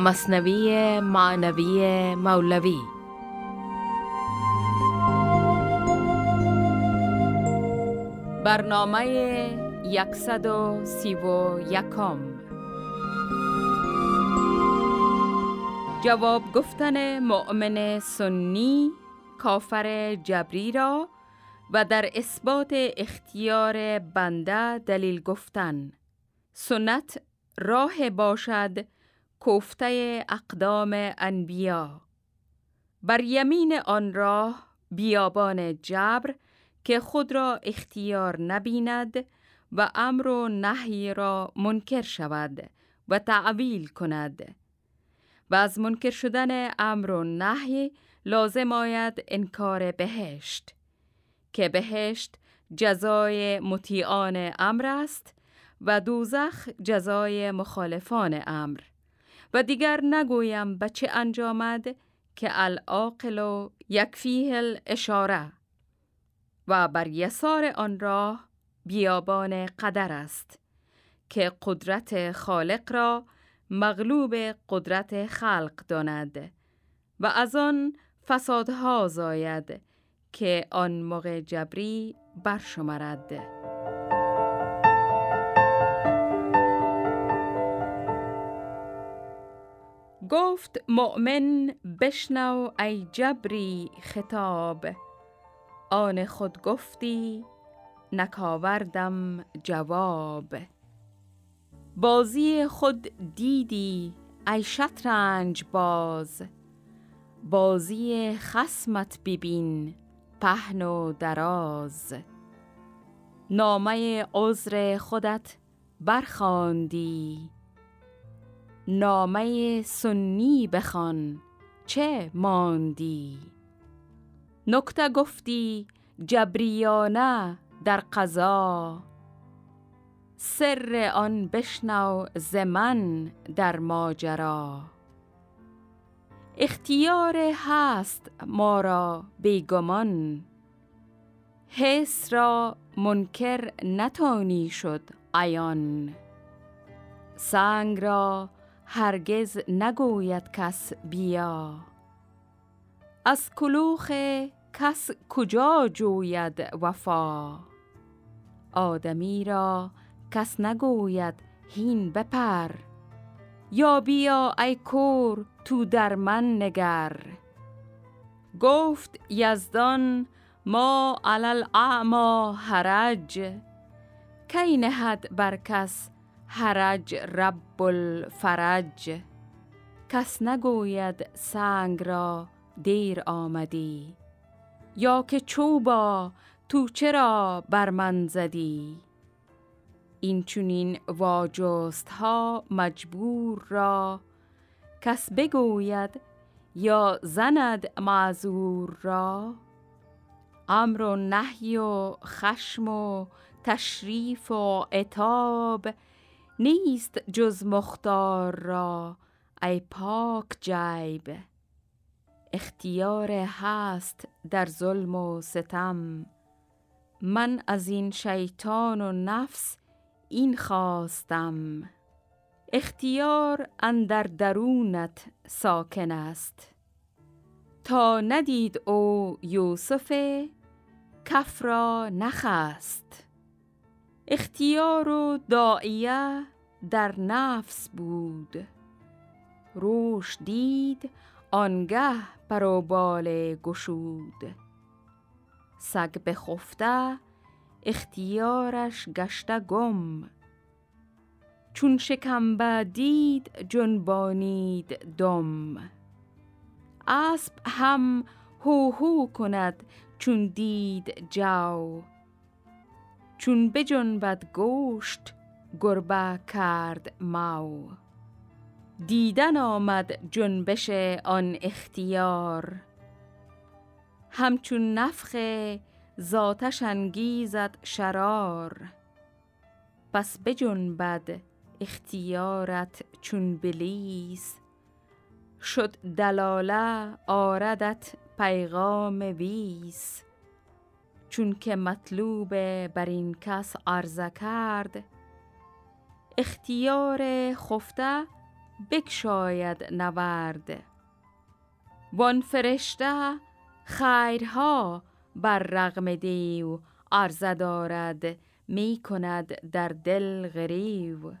مصنوی معنوی مولوی. برنامه یکصد و سی یکم. جواب گفتن مؤمن سنی کافر جبری را و در اثبات اختیار بنده دلیل گفتن. سنت راه باشد کوفته اقدام انبیا. بر یمین آن راه بیابان جبر که خود را اختیار نبیند و امر و نهی را منکر شود و تعویل کند. و از منکر شدن امر و نهی لازم آید انکار بهشت که بهشت جزای مطیعان امر است و دوزخ جزای مخالفان امر. و دیگر نگویم به چه انجامد که العاقل یکفیه الاشاره و بر یسار آن راه بیابان قدر است که قدرت خالق را مغلوب قدرت خلق داند و از آن فسادها زاید که آن موقع جبری برشمرد. گفت مؤمن بشنو ای جبری خطاب. آن خود گفتی نکاوردم جواب. بازی خود دیدی ای شطرنج باز. بازی خسمت ببین پهن و دراز. نامه عذر خودت برخاندی. نامه سنی بخوان. چه ماندی؟ نکته گفتی جبریانه در قضا. سر آن بشنو زمن در ماجرا. اختیار هست ما را بیگمان. حس را منکر نتانی شد عیان. سنگ را هرگز نگوید کس بیا. از کلوخ کس کجا جوید وفا؟ آدمی را کس نگوید هین بپر. یا بیا ای کور تو در من نگر. گفت یزدان ما علل اعما حرج. کی نهد بر کس حرج رب الفرج. کس نگوید سنگ را دیر آمدی. یا که چوبا تو چرا بر من زدی؟ این چونین واجست ها مجبور را کس بگوید یا زند معذور را؟ امر و نهی و خشم و تشریف و عتاب نیست جز مختار را ای پاک جیب. اختیار هست در ظلم و ستم. من از این شیطان و نفس این خواستم. اختیار اندر درونت ساکن است. تا ندید او یوسف کف را نخست. اختیار و داعیه در نفس بود. روش دید آنگه پروبال گشود. سگ بخفته اختیارش گشته گم. چون شکمبه دید جنبانید دم. اسب هم هو هو کند چون دید جو چون بجنبد گوشت گربه کرد مو دیدن آمد جنبش آن اختیار. همچون نفخ ذاتش انگیزد شرار. پس بجنبد اختیارت چون بلیس. شد دلاله آردت پیغام ویس. چون که مطلوب بر این کس عرضه کرد اختیار خفته بکشاید نورد وان فرشته خیرها بر رغم دیو عرضه دارد می کند در دل غریو.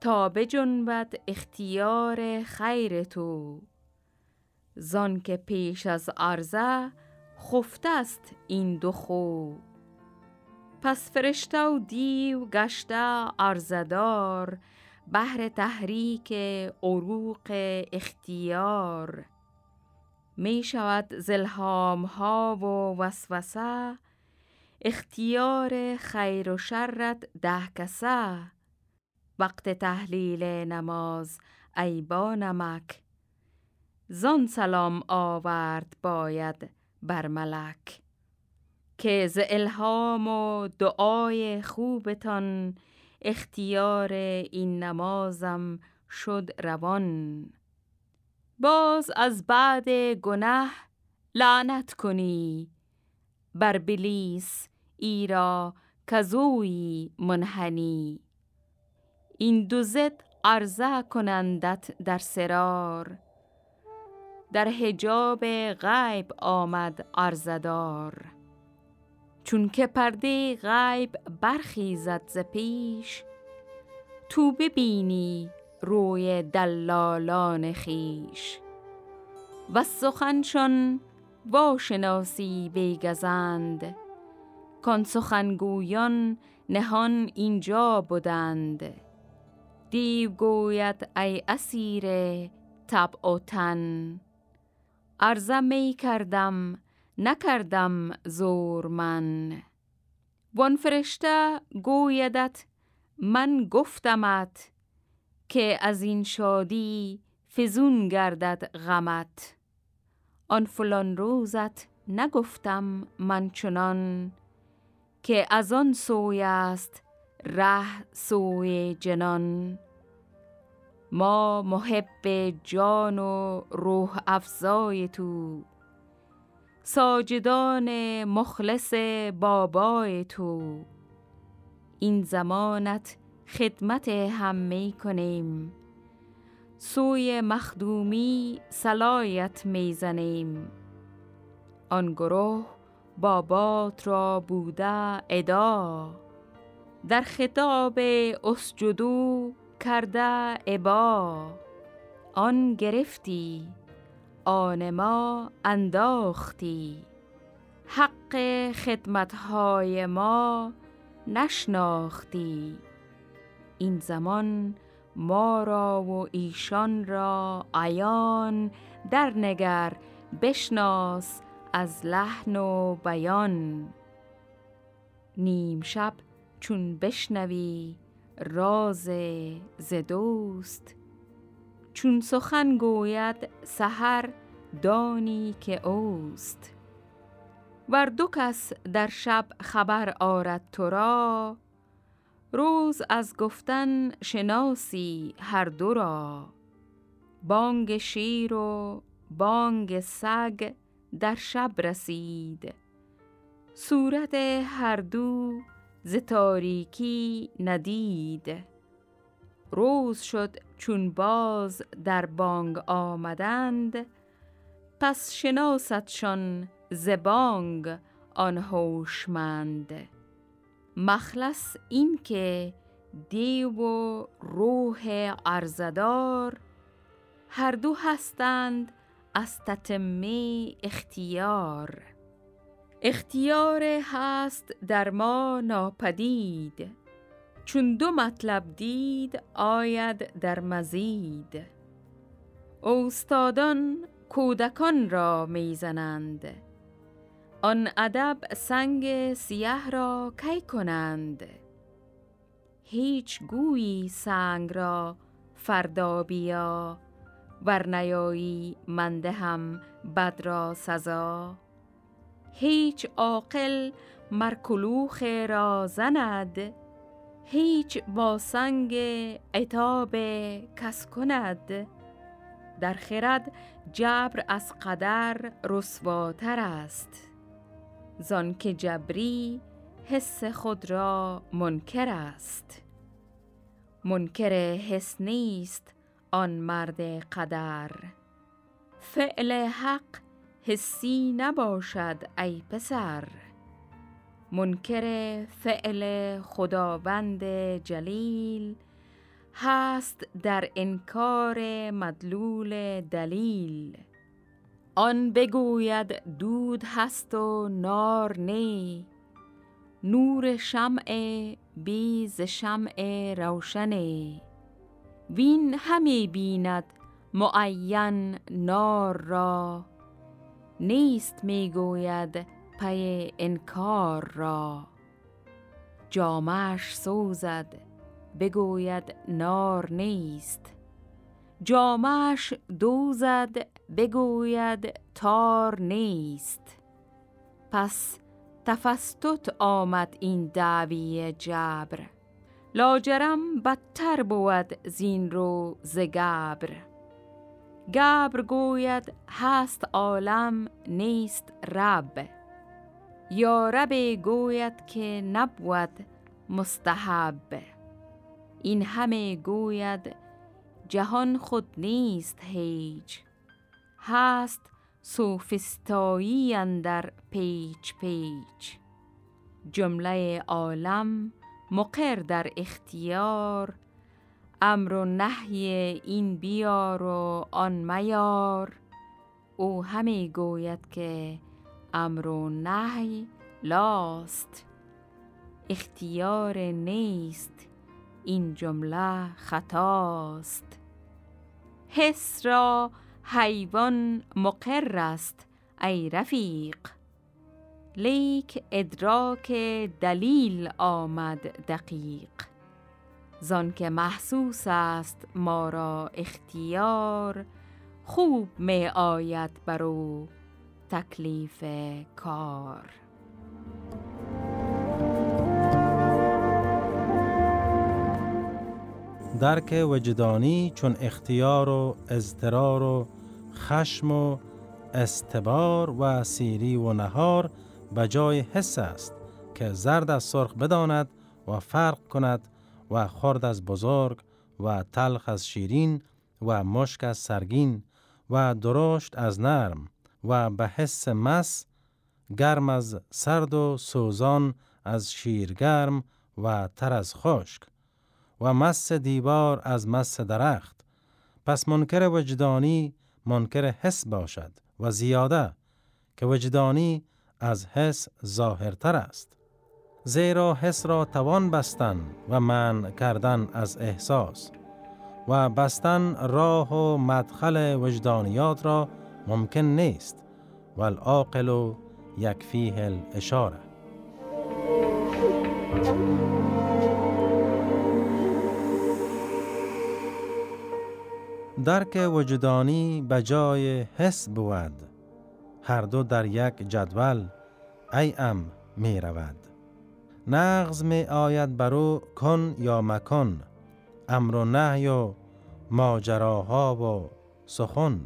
تا بجنبد اختیار خیر تو. زان که پیش از عرضه خفته است این دو خو. پس فرشته و دیو گشته عرضدار بهر تحریک عروق اختیار. می شود زلهام ها و وسوسه اختیار خیر و شرت ده کسه. وقت تحلیل نماز ای با نمک زان سلام آورد باید بر ملک. که ز الهام و دعای خوبتان اختیار این نمازم شد روان. باز از بعد گنه لعنت کنی بر بلیس ایرا کزوی منحنی. این دو زد عرضه کنندت در سرار. در حجاب غیب آمد عرضدار چون که پرده غیب برخیزد ز پیش تو ببینی روی دلالان خیش و سخنشان واشناسی بیگزند کان سخنگویان نهان اینجا بودند دیو گوید ای اسیر طبع و تن ارزم می کردم نکردم زور من. وان فرشته گویدت من گفتمت که از این شادی فزون گردد غمت. آن فلان روزت نگفتم من چنان که از آن سوی است ره سوی جنان. ما محب جان و روح افزای تو ساجدان مخلص بابای تو. این زمانت خدمت هم می کنیم. سوی مخدومی سلایت می‌زنیم آن گروه بابات را بوده ادا. در خطاب اسجدو کرده ابا. آن گرفتی آن ما انداختی. حق خدمتهای ما نشناختی. این زمان ما را و ایشان را عیان در نگر بشناس از لحن و بیان. نیم شب چون بشنوی راز ز دوست چون سخن گوید سحر دانی که اوست. ور دو کس در شب خبر آرد تو را روز از گفتن شناسی هر دو را. بانگ شیر و بانگ سگ در شب رسید. صورت هر دو ز تاریکی ندید. روز شد چون باز در بانگ آمدند. پس شناستشان ز بانگ آن هوشمند. مخلص این که دیو و روح ارزدار هر دو هستند از تتمه اختیار. اختیار هست در ما ناپدید. چون دو مطلب دید آید در مزید. استادان کودکان را می‌زنند. آن ادب سنگ سیه را کی کنند؟ هیچ گویی سنگ را فردا بیا ورنیایی منده هم بد را سزا. هیچ عاقل مرکلوخ را زند هیچ با سنگ عتاب کس کند در خرد جبر از قدر رسواتر است. زان که جبری حس خود را منکر است. منکر حس نیست آن مرد قدر. فعل حق حسی نباشد ای پسر. منکر فعل خداوند جلیل هست در انکار مدلول دلیل. آن بگوید دود هست و نار نی. نور شمع بیز شمع روشنه وین همی بیند معین نار را. نیست می‌گوید پی انکار را. جامش سوزد بگوید نار نیست. جامش دوزد بگوید تار نیست. پس تفستت آمد این دعوی جبر. لاجرم بدتر بود زین رو ز گبر. گبر گوید هست عالم نیست رب. یا رب گوید که نبود مستحب. این همه گوید جهان خود نیست هیچ. هست سوفستایی اندر پیچ پیچ. جمله عالم مقر در اختیار. امر و نهی این بیار و آن میار. او همه گوید که امر و نهی لاست. اختیار نیست این جمله خطاست. حس را حیوان مقر است ای رفیق. لیک ادراک دلیل آمد دقیق. زان که محسوس است ما را اختیار خوب می آید برو تکلیف کار. درک وجدانی چون اختیار و اضطرار و خشم و استبار و سیری و نهار به جای حس است که زرد از سرخ بداند و فرق کند و خرد از بزرگ و تلخ از شیرین و مشک از سرگین و درشت از نرم. و به حس مس گرم از سرد و سوزان از شیرگرم و تر از خشک و مس دیوار از مس درخت. پس منکر وجدانی منکر حس باشد و زیاده که وجدانی از حس ظاهرتر است. زیرا حس را توان بستن و من کردن از احساس و بستن راه و مدخل وجدانیات را ممکن نیست. والعاقل یکفیه الاشاره. درک وجدانی به جای حس بود. هر دو در یک جدول ای ام می رود. نغز می آید برو کن یا مکن. امر و نهی و ماجراها و سخن.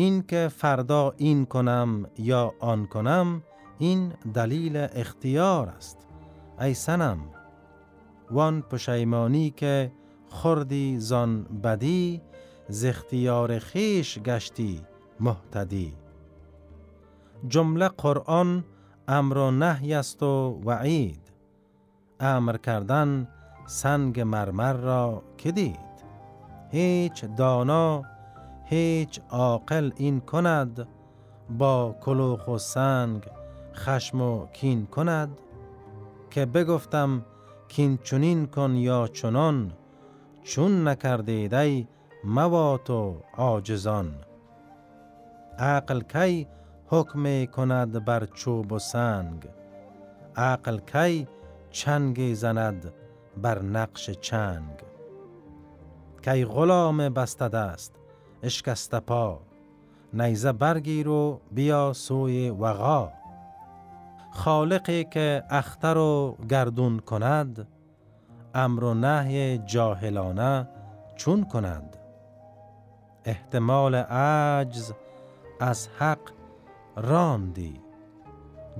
این که فردا این کنم یا آن کنم این دلیل اختیار است. ای سنم وان پشیمانی که خوردی زان بدی ز اختیار خیش گشتی محتدی جمله قرآن امر و نهی است و وعید. امر کردن سنگ مرمر را که هیچ دانا هیچ عاقل این کند با کلوخ و سنگ خشم و کین کند. که بگفتم کین چنین کن یا چنان چون نکردید ای موات و عاجزان. عقل کی حکم کند بر چوب و سنگ؟ عقل کی چنگ زند بر نقش چنگ؟ کی غلام بسته است اشکست پا نیزه برگیر و بیا سوی وغا. خالقی که اختر و گردون کند امر و نهی جاهلانه چون کند. احتمال عجز از حق راندی.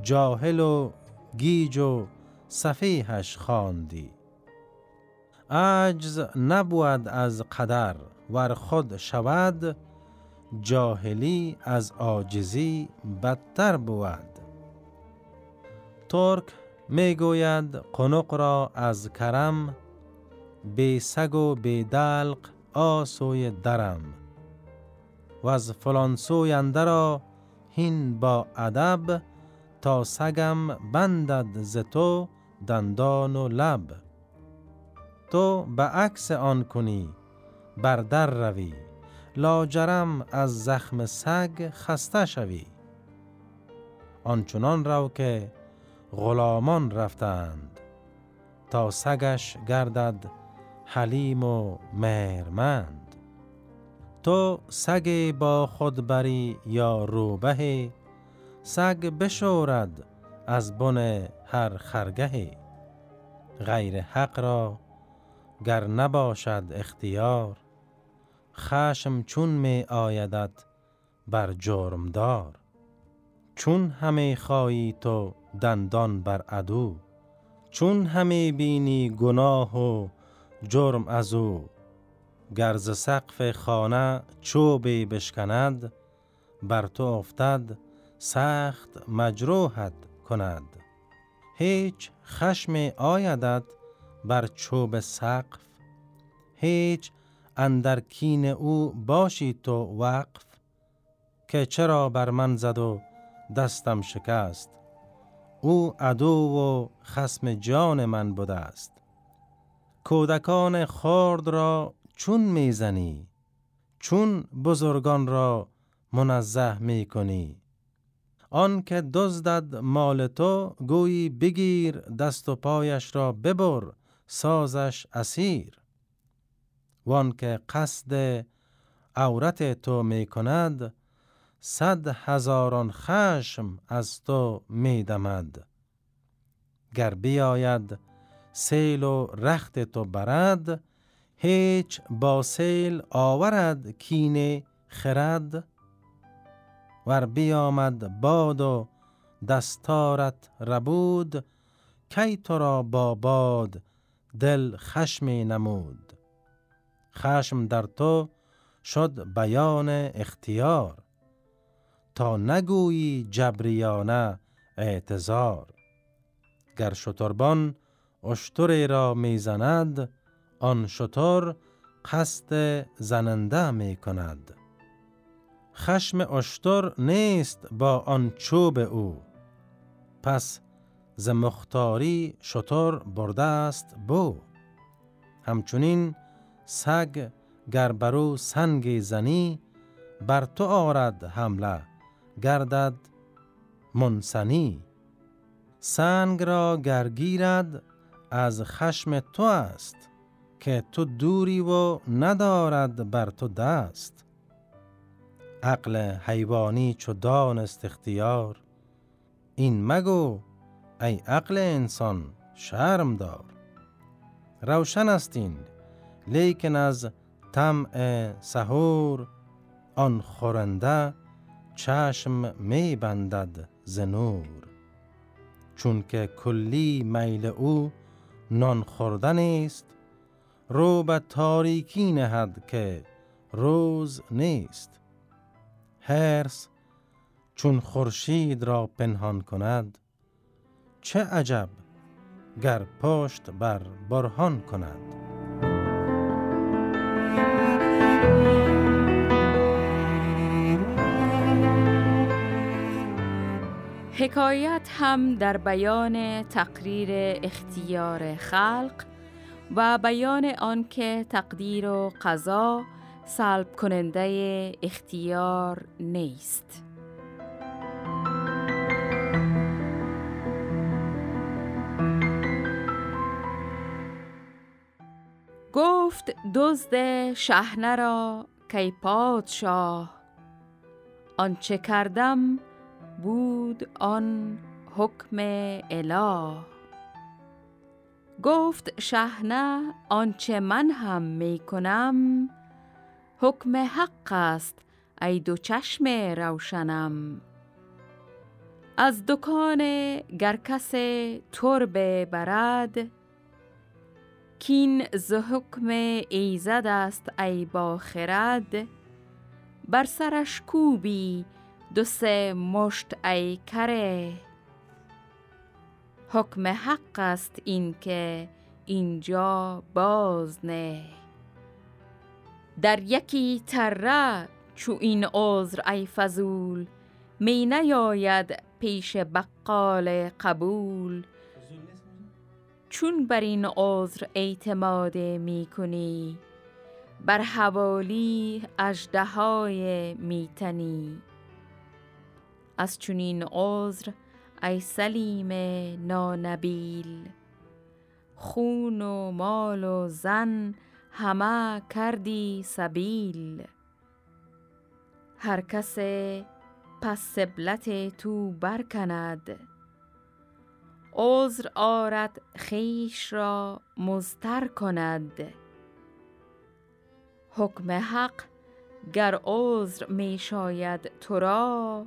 جاهل و گیج و صفیحش خواندی. عجز نبود از قدر. ور خود شود جاهلی از عاجزی بدتر بود. ترک می گوید قنق را از کرم بی سگ و بی دلق آسوی درم. و از فلان سوی را هین با ادب تا سگم بندد ز تو دندان و لب. تو به عکس آن کنی بر در روی. لاجرم از زخم سگ خسته شوی. آنچنان رو که غلامان رفتند. تا سگش گردد حلیم و مهرمند. تو سگ با خود بری یا روبه سگ بشورد از بن هر خرگه. غیر حق را گر نباشد اختیار خشم چون می آیدت بر جرمدار. چون همه خواهی تو دندان بر عدو. چون همه بینی گناه و جرم از او. گرز سقف خانه چوبی بشکند بر تو افتد سخت مجروحت کند. هیچ خشم آیدت بر چوب سقف. هیچ اندر کین او باشی تو وقف که چرا بر من زد و دستم شکست؟ او عدو و خسم جان من بوده است. کودکان خرد را چون می‌زنی؟ چون بزرگان را منزه می کنی آن که دزدد مال تو گویی بگیر دست و پایش را ببر سازش اسیر. وان که قصد عورت تو می کند صد هزاران خشم از تو می دمد گر بیاید سیل و رخت تو برد هیچ با سیل آورد کینه خرد. ور بیامد باد و دستارت ربود کی تو را با باد دل خشم نمود؟ خشم در تو شد بیان اختیار. تا نگویی جبریانه اعتظار گر شتربان اشتری را می‌زند آن شتر قصد زننده می کند خشم اشتر نیست با آن چوب او. پس ز مختاری شتر برده است بو. همچنین سگ گر برو سنگ زنی بر تو آرد حمله گردد منسنی سنگ را گرگیرد از خشم تو است که تو دوری و ندارد بر تو دست. عقل حیوانی چو دانست اختیار این مگو ای عقل انسان شرم دار. روشن است این لیکن از طمع سهور آن خورنده چشم می بندد ز نور. چون که کلی میل او نان خوردن است رو به تاریکی نهد که روز نیست. هرس چون خورشید را پنهان کند چه عجب گر پشت بر برهان کند. حکایت هم در بیان تقریر اختیار خلق و بیان آنکه تقدیر و قضا سلب کننده اختیار نیست. گفت دزد شهنه را کی پادشاه آنچه کردم بود آن حکم اله. گفت شهنه آنچه من هم می کنم حکم حق است ای دو چشم روشنم. از دکان گر کس تربه برد کین ز حکم ایزد است ای با خرد. بر سرش کوبی دو سه مشت ای کره. حکم حق است این که اینجا باز نه. در یکی تره چو این عذر ای فضول می نیاید پیش بقال قبول. چون بر این عذر اعتماد می کنی بر حوالی اژدهای میتنی از چنین عذر ای سلیم نانبیل. خون و مال و زن همه کردی سبیل. هر کس پس سبلت تو برکند. عذر آرد خیش را مزتر کند. حکم حق گر عذر می شاید تو را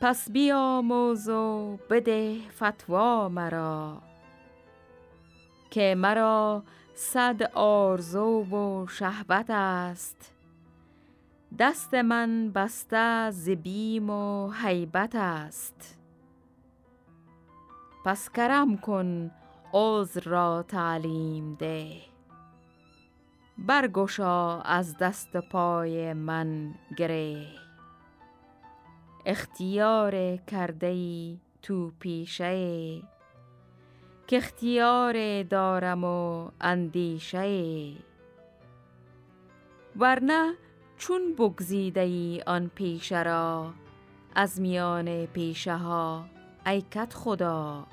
پس بیاموز و بده فتوا مرا که مرا صد آرزو و شهوت است. دست من بسته زبیم و حیبت است. پس کرم کن عذر را تعلیم ده. برگشا از دست پای من گره. اختیار کرده ای تو پیشه. که اختیار دارم و اندیشه. ورنه چون بگزیده ای آن پیشه را از میان پیشه ها ای کت خدا.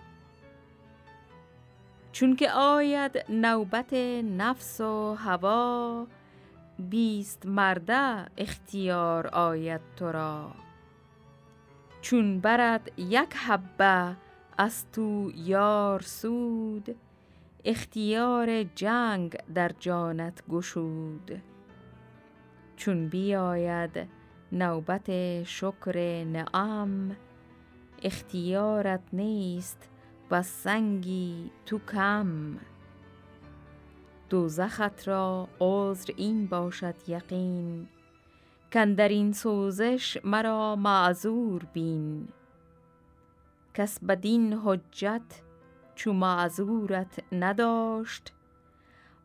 چون که آید نوبت نفس و هوا بیست مرده اختیار آید تو را. چون برد یک حبه از تو یار سود اختیار جنگ در جانت گشود. چون بیاید نوبت شکر نعم اختیارت نیست و سنگی تو کم. دوزخت را عذر این باشد یقین کن این سوزش مرا معذور بین. کس بدین حجت چو معذورت نداشت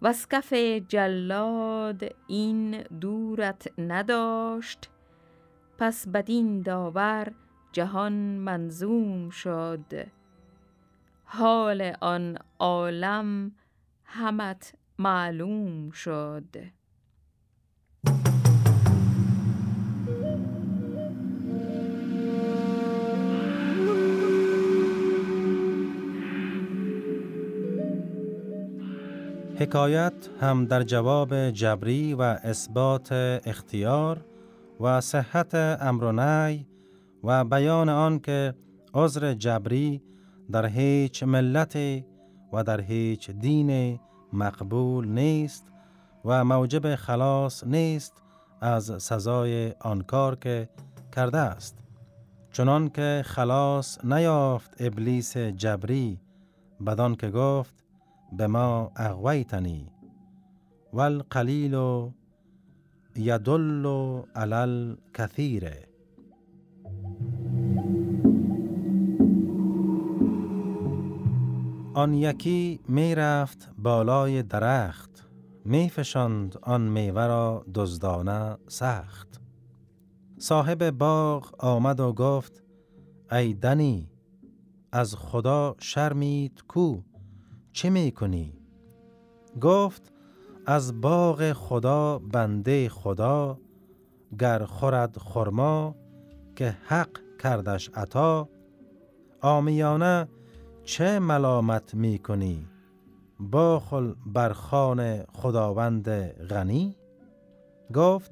و کف جلاد این دورت نداشت. پس بدین داور جهان منظوم شد. حال آن عالم همت معلوم شد. حکایت هم در جواب جبری و اثبات اختیار و صحت امر و و بیان آن که عذر جبری در هیچ ملت و در هیچ دین مقبول نیست و موجب خلاص نیست از سزای آن کار که کرده است. چنان که خلاص نیافت ابلیس جبری بدان که گفت به ما اغویتنی والقلیل یدل علل کثیره آن یکی می رفت بالای درخت می فشند آن میوه را دزدانه سخت. صاحب باغ آمد و گفت ای دنی از خدا شرمید کو؟ چه می کنی؟ گفت از باغ خدا بنده خدا گر خورد خرما که حق کردش عطا آمیانه چه ملامت می کنی؟ باخل بر خان خداوند غنی؟ گفت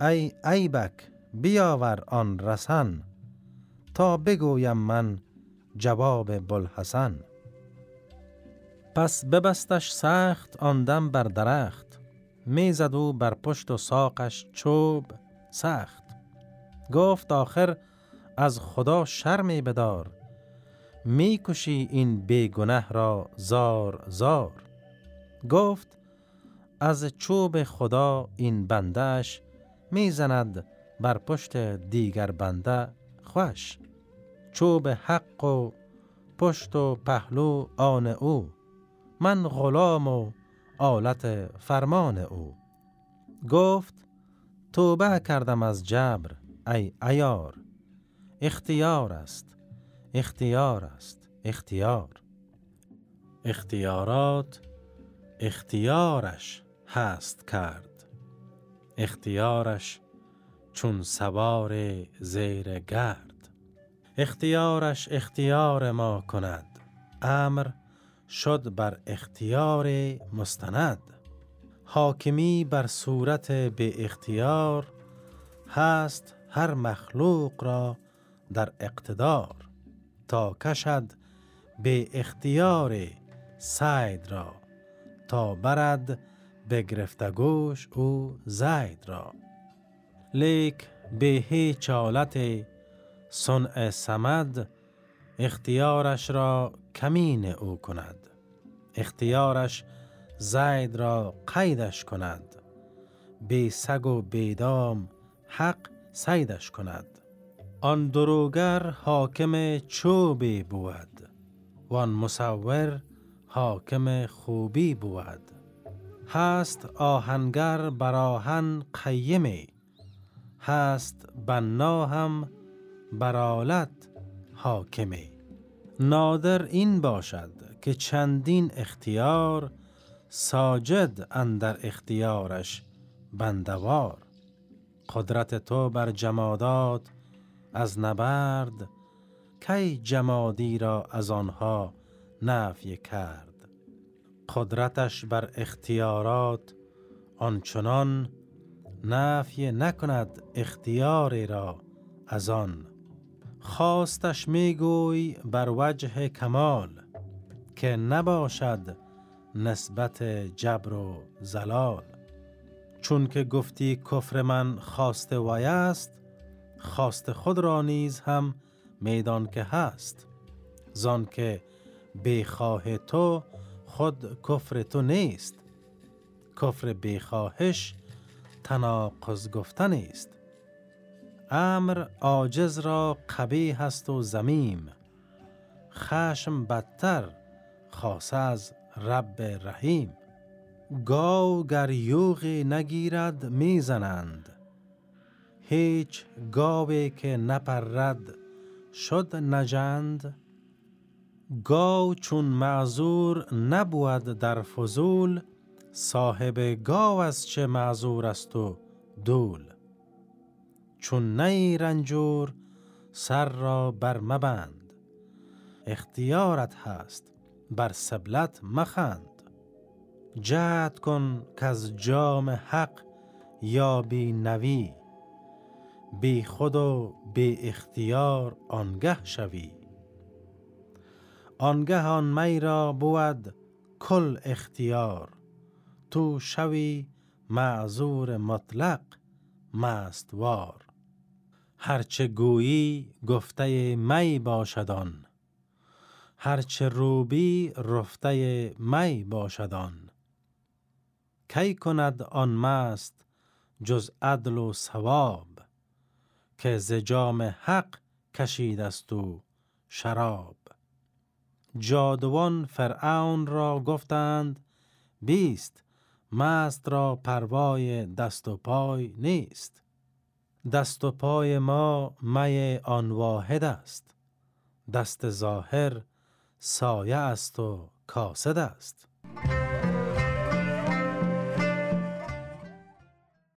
ای ایبک بیاور آن رسن تا بگویم من جواب بلحسن پس ببستش سخت آندم بر درخت. می‌زد او بر پشت و ساقش چوب سخت. گفت آخر از خدا شرمی بدار. می‌کشی این بیگنه را زار زار. گفت از چوب خدا این بندش می‌زند بر پشت دیگر بنده خوش. چوب حق و پشت و پهلو آن او. من غلام و آلت فرمان او. گفت توبه کردم از جبر ای ایار اختیار است اختیار است اختیار. اختیارات اختیارش هست کرد. اختیارش چون سوار زیر گرد. اختیارش اختیار ما کند. امر شد بر اختیار مستند. حاکمی بر صورت به اختیار هست هر مخلوق را در اقتدار تا کشد به اختیار سید را تا برد به گرفتگوش او زید را. لیک به هیچ حالت صنع سمد اختیارش را کمین او کند. اختیارش زید را قیدش کند. بی سگ و بیدام حق سیدش کند. آن دروگر حاکم چوبی بود وان مصور حاکم خوبی بود. هست آهنگر بر آهن قیمی هست بنا هم برالت حاکمی. نادر این باشد که چندین اختیار ساجد اندر اختیارش بندوار. قدرت تو بر جمادات از نبرد کی جمادی را از آنها نفی کرد. قدرتش بر اختیارات آنچنان نفی نکند اختیاری را از آن خواستش میگوی بر وجه کمال که نباشد نسبت جبر و زلال. چون که گفتی کفر من خواست وی است خواست خود را نیز هم میدان که هست. زان که بیخواه تو خود کفر تو نیست. کفر بیخواهش تناقض گفتن است. امر عاجز را قبیح است و زمیم خشم بدتر خاص از رب رحیم. گاو گر یوغی نگیرد می‌زنند. هیچ گاوی که نپرد شد نجند گاو چون معذور نبود در فضول صاحب گاو از چه معذور است و دول؟ چون نی رنجور سر را بر مبند. اختیارت هست بر سبلت مخند. جهد کن که از جام حق یا بی نوی. بی خود و بی اختیار آنگه شوی. آنگه آن می را بود کل اختیار. تو شوی معذور مطلق مستوار. هرچه گویی گفته می باشدان هرچه روبی رفته می باشدان کی کند آن مست جز عدل و ثواب که زجام حق کشید است و شراب؟ جادوان فرعون را گفتند بیست مست را پروای دست و پای نیست. دست و پای ما می آن واحد است. دست ظاهر سایه است و کاسد است.